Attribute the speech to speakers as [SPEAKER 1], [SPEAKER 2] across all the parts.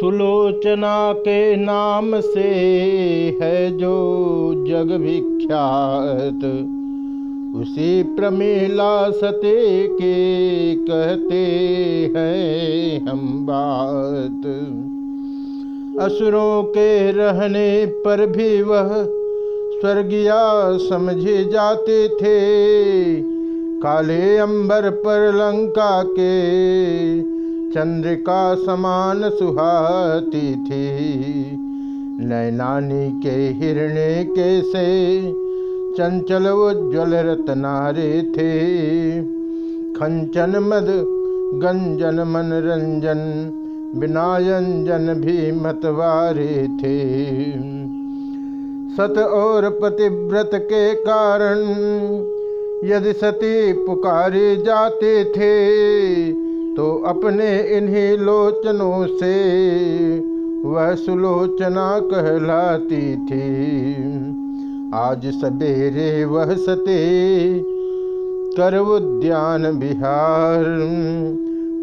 [SPEAKER 1] सुलोचना के नाम से है जो जग विख्यात। उसी प्रमेला सते के कहते हैं हम बात। असुरों के रहने पर भी वह स्वर्गिया समझे जाते थे। काले अंबर पर लंका के चंद्रिका समान सुहाती थी। नैनानी के हिरणे के से चंचल उज्ज्वल रत्नारे थे। खंचन मद, गंजन मनरंजन, बिनायंजन भी मतवारे थे। सत और पतिव्रत के कारण यदि सती पुकारे जाते थे तो अपने इन्हीं लोचनों से वह सुलोचना कहलाती थी। आज सवेरे वह सते कर उद्यान बिहार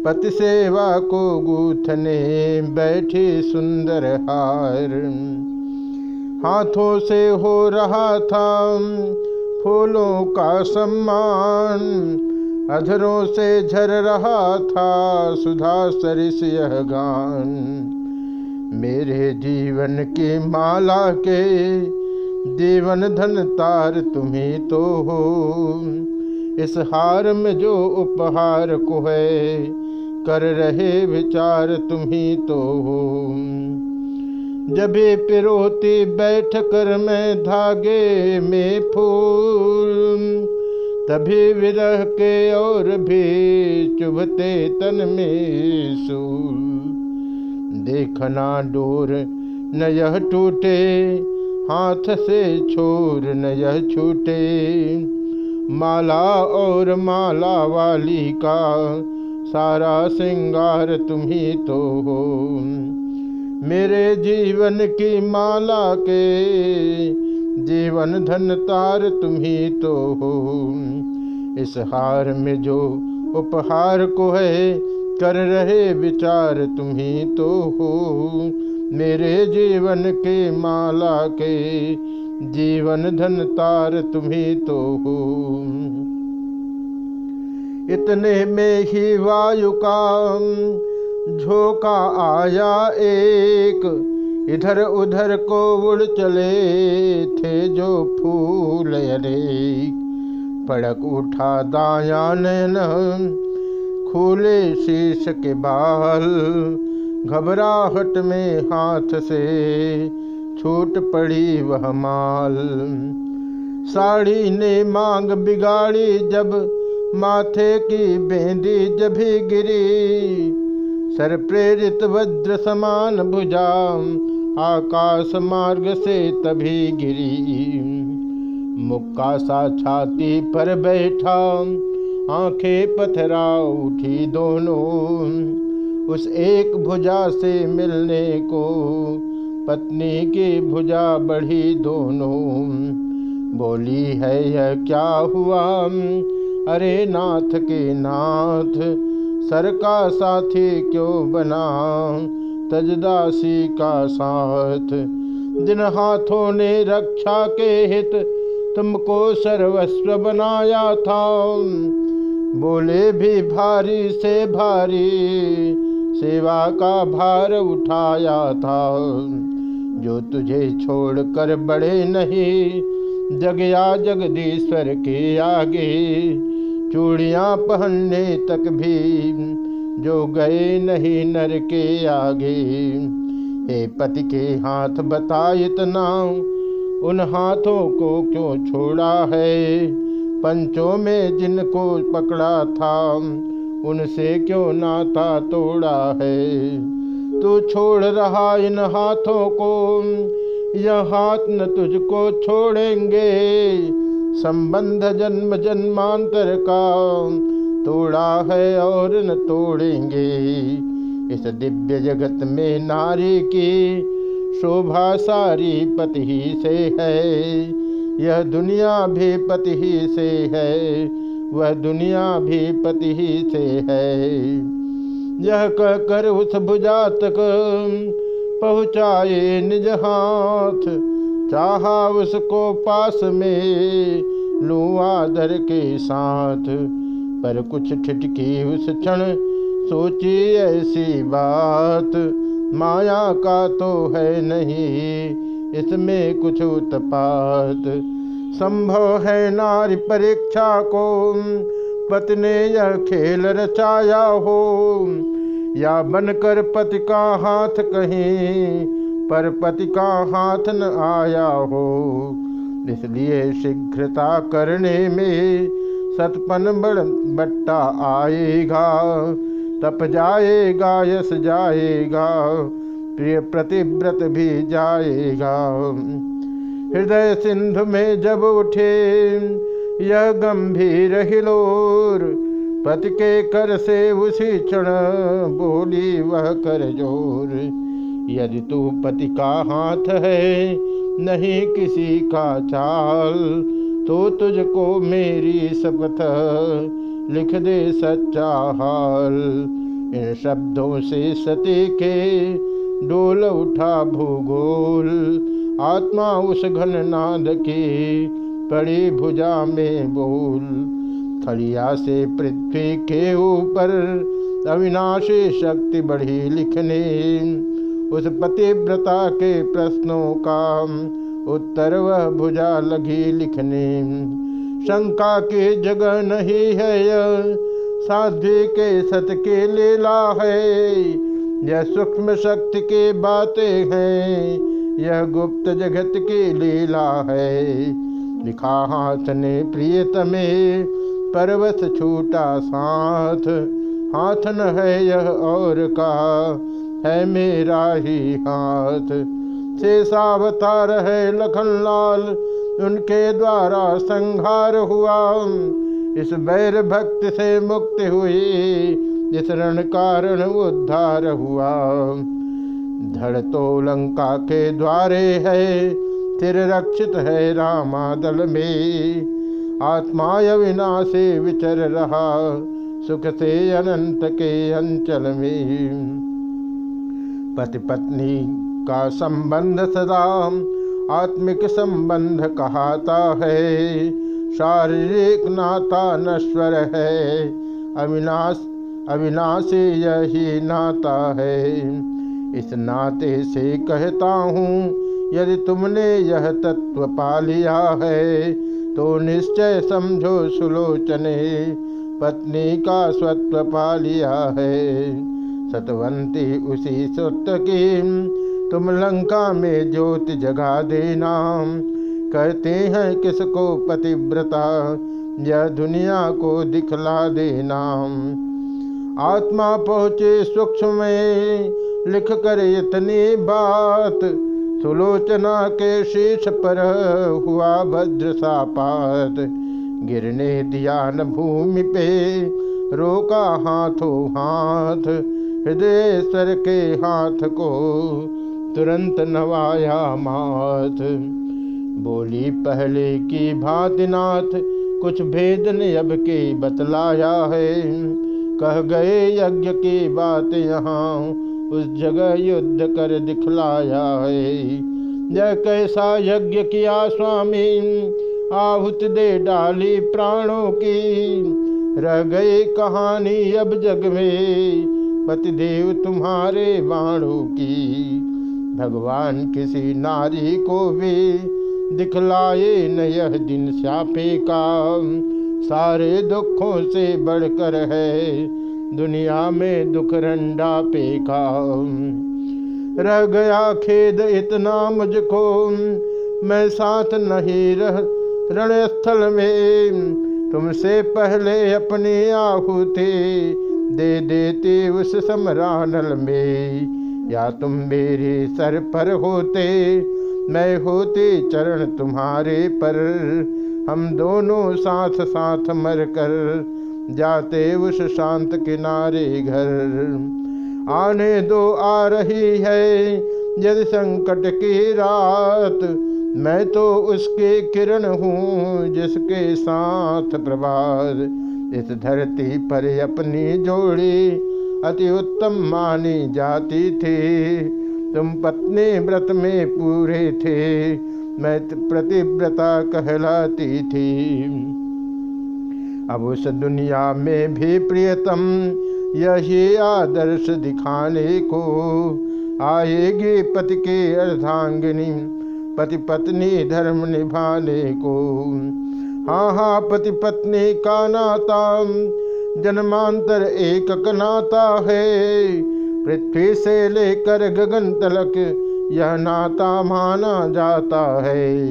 [SPEAKER 1] पति सेवा को गूथने बैठे सुंदर हार। हाथों से हो रहा था फूलों का सम्मान अधरों से झर रहा था, सुधा सरिस यह गान। मेरे जीवन की माला के जीवन धन तार तुम्ही तो हो। इस हार में जो उपहार को है, कर रहे विचार तुम्ही तो हो। जबे पिरोती बैठ कर मैं धागे में फूल तभी विरह के और भी चुभते तन में सूल देखना डोर न यह टूटे, हाथ से छोर न यह छूटे। माला और माला वाली का सारा श्रृंगार तुम्ही तो हो। मेरे जीवन की माला के जीवन धन तार तुम्ही तो हो। इस हार में जो उपहार को है, कर रहे विचार तुम्ही तो हो। मेरे जीवन के माला के जीवन धन तार तुम्ही तो हो। इतने में ही वायु का झोंका आया एक। इधर उधर को उड़ चले थे जो फूल अरे पड़क उठा दाया नैन खूले शीश के बाल। घबराहट में हाथ से छूट पड़ी वह माल। साड़ी ने मांग बिगाड़ी, जब माथे की बेंदी जभी गिरी। सर प्रेरित वज्र समान भुजा आकाश मार्ग से तभी गिरी। मुक्का सा छाती पर बैठा। आँखें पथरा उठी दोनों। उस एक भुजा से मिलने को पत्नी की भुजा बढ़ी दोनों। बोली, है यह क्या हुआ? अरे नाथ के नाथ, सर का साथी क्यों बना? तजदासी का साथ। जिन हाथों ने रक्षा के हित तुमको सर्वस्व बनाया था, बोले भी भारी से भारी, सेवा का भार उठाया था। जो तुझे छोड़ कर बड़े नहीं, जगया जगदीश्वर के आगे, चूड़ियाँ पहनने तक भी जो गए नहीं नर के आगे। हे पति के हाथ बता इतना, उन हाथों को क्यों छोड़ा है? पंचों में जिनको पकड़ा था, उनसे क्यों नाता तोड़ा है? तू छोड़ रहा इन हाथों को, यह हाथ न तुझको छोड़ेंगे। संबंध जन्म जन्मांतर का तोड़ा है और न तोड़ेंगे। इस दिव्य जगत में नारी की शोभा सारी पति ही से है। यह दुनिया भी पति ही से है। वह दुनिया भी पति ही से है। यह कहकर उस भुजा तक पहुँचाए निज हाथ। चाहा उसको पास में लू आदर के साथ। पर कुछ ठिठकी उस क्षण सोची ऐसी बात। माया का तो है नहीं, इसमें कुछ उत्पात। संभव है नारी परीक्षा को, पति ने यह खेल रचाया हो। या बनकर पति का हाथ कहीं, पर पति का हाथ न आया हो। इसलिए शीघ्रता करने में सतपन बड़ बट्टा आएगा, तप जाएगा, यश जाएगा, प्रिय प्रतिव्रत भी जाएगा। हृदय सिंधु में जब उठे, यह गंभीर हिलोर, पति के कर से उसी क्षण बोली वह कर ज़ोर। यदि तू पति का हाथ है, नहीं किसी का चाल तो तुझको मेरी शपथ लिख दे सच्चा हाल। इन शब्दों से सती के डोल उठा भूगोल। आत्मा उस घन नाद की पड़ी भुजा में बोल। खड़िया से पृथ्वी के ऊपर अविनाशी शक्ति बढ़ी लिखने। उस पतिव्रता के प्रश्नों का उत्तर वह भुजा लगी लिखने। शंका की जगह नहीं है साध्वी के सत के लीला है। यह सूक्ष्म शक्ति की बातें हैं, यह गुप्त जगत की लीला है। लिखा हाथ ने प्रियतमे, परवश छूटा साथ। हाथ न है यह और का, है मेरा ही हाथ। शेषावतार है लखन लाल, उनके द्वारा संहार हुआ। इस बैर भक्त से मुक्ति हुई इस रण कारण उद्धार हुआ। धड़ तो लंका के द्वारे है स्थिर रक्षित है रामादल में। आत्मा विनाशे विचर रहा, सुख से अनंत के अंचल में। पति पत्नी का संबंध सदा आत्मिक संबंध कहाता है। शारीरिक नाता नश्वर है। अविनाश, अविनाशी यही नाता है। इस नाते से कहता हूँ, यदि तुमने यह तत्व पा लिया है तो निश्चय समझो सुलोचने, पत्नी का स्वत्व पा लिया है। सतवंती उसी सत्य की तुम लंका में ज्योति जगा देना। कहते हैं किसको पतिव्रता? यह दुनिया को दिखला देना। आत्मा पहुँचे सूक्ष्म में, लिख कर इतनी बात। सुलोचना के शीश पर हुआ भद्र सापात। गिरने दिया न भूमि पे, रोका हाथों हाथ। हृदय सर के हाथ को तुरंत नवाया माथ बोली पहले की भांतिनाथ, कुछ भेद ने अब के बतलाया है। कह गए यज्ञ की बात यहाँ, उस जगह युद्ध कर दिखलाया है। यह कैसा यज्ञ किया स्वामी? आहुत दे डाली प्राणों की। रह गई कहानी अब जग में, पतिदेव तुम्हारे बाणों की। भगवान किसी नारी को भी दिखलाए न यह दिन श्यापे का। सारे दुखों से बढ़कर है दुनिया में दुख रंडा पेखा रह गया खेद इतना मुझको, मैं साथ नहीं रह रणस्थल में। तुमसे पहले अपनी आहुति दे देती उस समरानल में। या तुम मेरे सर पर होते, मैं होते चरण तुम्हारे पर। हम दोनों साथ साथ मर कर जाते उस शांत किनारे घर। आने दो आ रही है यदि संकट की रात, मैं तो उसके किरण हूँ जिसके साथ प्रभात। इस धरती पर अपनी जोड़ी अति उत्तम मानी जाती थी। तुम पत्नी व्रत में पूरे थे। मैं प्रतिव्रता कहलाती थी। अब उस दुनिया में भी प्रियतम यही आदर्श दिखाने को आएगी पति के अर्धांगिनी, पति पत्नी धर्म निभाने को। हाँ हाँ पति पत्नी का नाता जन्मांतर एक नाता है। पृथ्वी से लेकर गगन तलक यह नाता माना जाता है।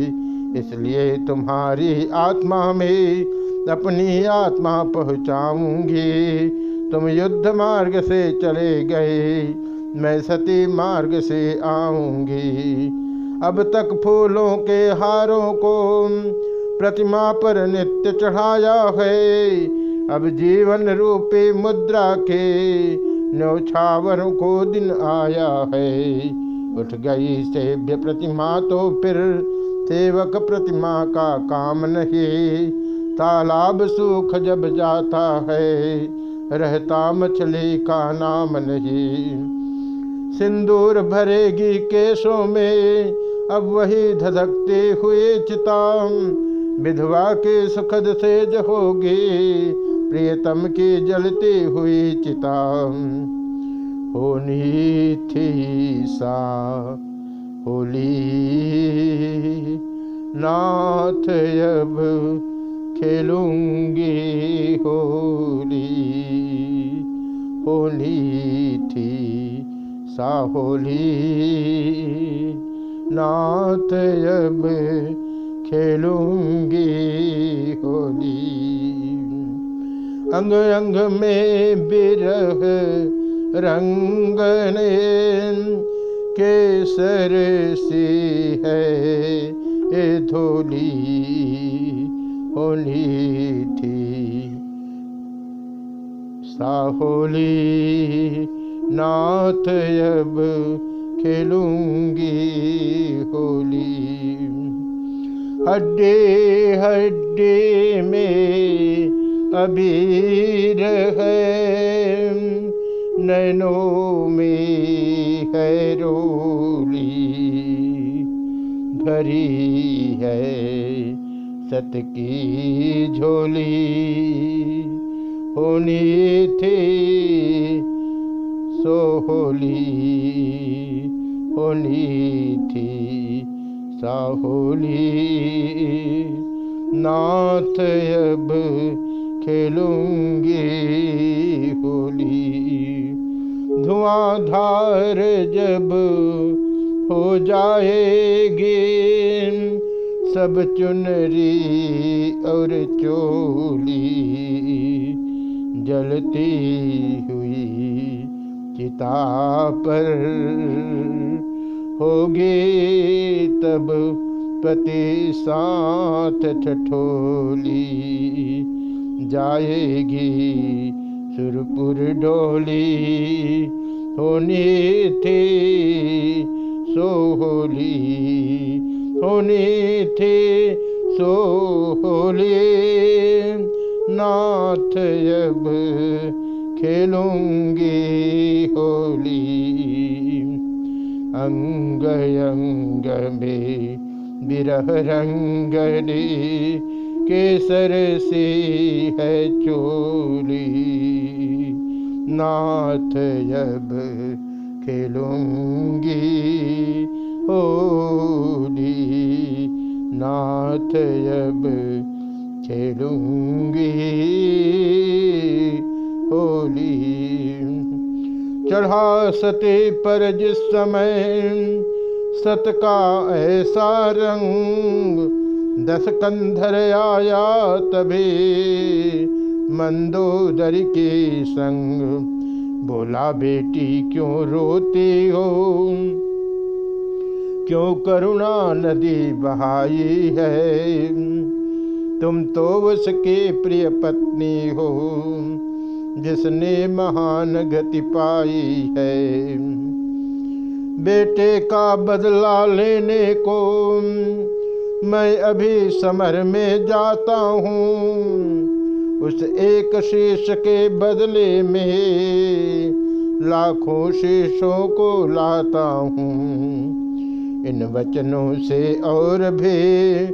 [SPEAKER 1] इसलिए तुम्हारी आत्मा में अपनी आत्मा पहुँचाऊँगी। तुम युद्ध मार्ग से चले गए, मैं सती मार्ग से आऊँगी। अब तक फूलों के हारों को प्रतिमा पर नित्य चढ़ाया है। अब जीवन रूपी मुद्रा के न्यौछावर को दिन आया है। उठ गई सेव्य प्रतिमा तो फिर सेवक प्रतिमा का काम नहीं। तालाब सूख जब जाता है, रहता मछली का नाम नहीं। सिंदूर भरेगी केशों में, अब वही धधकते हुए चिता विधवा के सुखद सेज होगी प्रियतम की जलती हुई चिता। होनी थी सा, होली। नाथ, अब खेलूँगी होली। होली थी सा, होली। नाथ, अब खेलूँगी होली। अंग अंग में बिरह रंगने केसर सी है ए धोली होली थी। साहोली नाथ अब खेलूँगी होली। हड्डे हड्डे अबीर है, नैनों में है रोली भरी है सत की झोली। होनी थी सोहोली, होनी थी साहोली। नाथ अब खेलूँगी होली। धुआंधार जब हो जाएगी, सब चुनरी और चोली जलती हुई चिता पर होगी तब पति साथ ठठोली। जाएगी। सुरपुर डोली होनी थी, सोहोली होनी थी, सोहोली। नाथ अब खेलूँगी होली अंग अंग में बिरह रंगनी केसर से है चोली। नाथ अब खेलूँगी होली, नाथ अब खेलूँगी होली। चढ़ा सते पर जिस समय सत का ऐसा रंग दस कंधर आया तभी मंदोदर के संग बोला, बेटी, क्यों रोती हो? क्यों करुणा नदी बहाई है? तुम तो उसके प्रिय पत्नी हो, जिसने महान गति पाई है। बेटे का बदला लेने को मैं अभी समर में जाता हूँ, उस एक शीश के बदले में लाखों शीशों को लाता हूँ। इन वचनों से और भी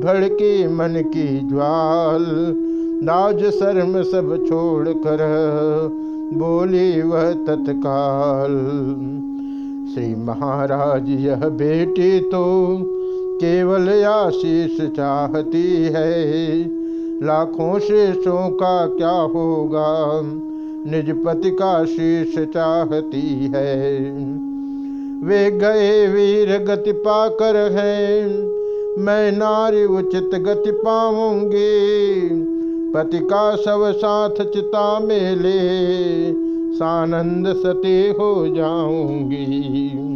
[SPEAKER 1] भड़के मन की ज्वाल, नाज शर्म सब छोड़ कर बोली वह तत्काल। श्री महाराज, यह बेटी तो केवल आशीष चाहती है। लाखों शेषों का क्या होगा? निज पति का शीश चाहती है। वे गए वीर गति पाकर है। मैं नारी उचित गति पाऊँगी। पति का सब साथ चिता में ले। सानंद सती हो जाऊँगी।